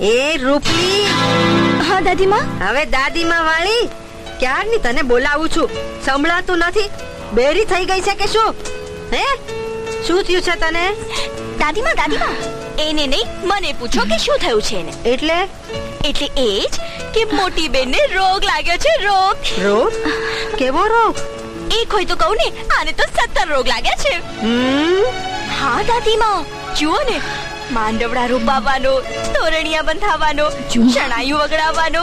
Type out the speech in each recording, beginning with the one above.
એ રૂપલી. હા દાદીમાં? હવે દાદીમા વાળી ક્યારની તને બોલાવું છું? સંભળાતું નથી. બેરી થઈ ગઈ છે કે શું? હે? શું થયું છે તને? દાદીમાં દાદીમાં એને નહીં મને પૂછો કે શું થયું છે એને. એટલે? એટલે એ જ કે મોટી બેનને રોગ લાગ્યો છે રોગ. રોગ? કેવો રોગ? એક હોય તો કહું ને આને તો સત્તર રોગ લાગ્યા છે. હા દાદીમાં જુઓ ને માંડવડા રૂપાવાનો તોરણિયા બંધાવવાનો ચણાયું વગડાવવાનો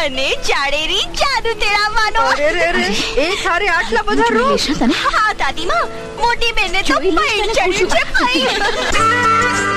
અને ચાડેરી જાદુ તેડાવવાનો. અરે રે રે એ સારે આટલા બધા રૂપ હા દાદીમાં મોટી બેને તો તને ચડ્યું છે પૈડ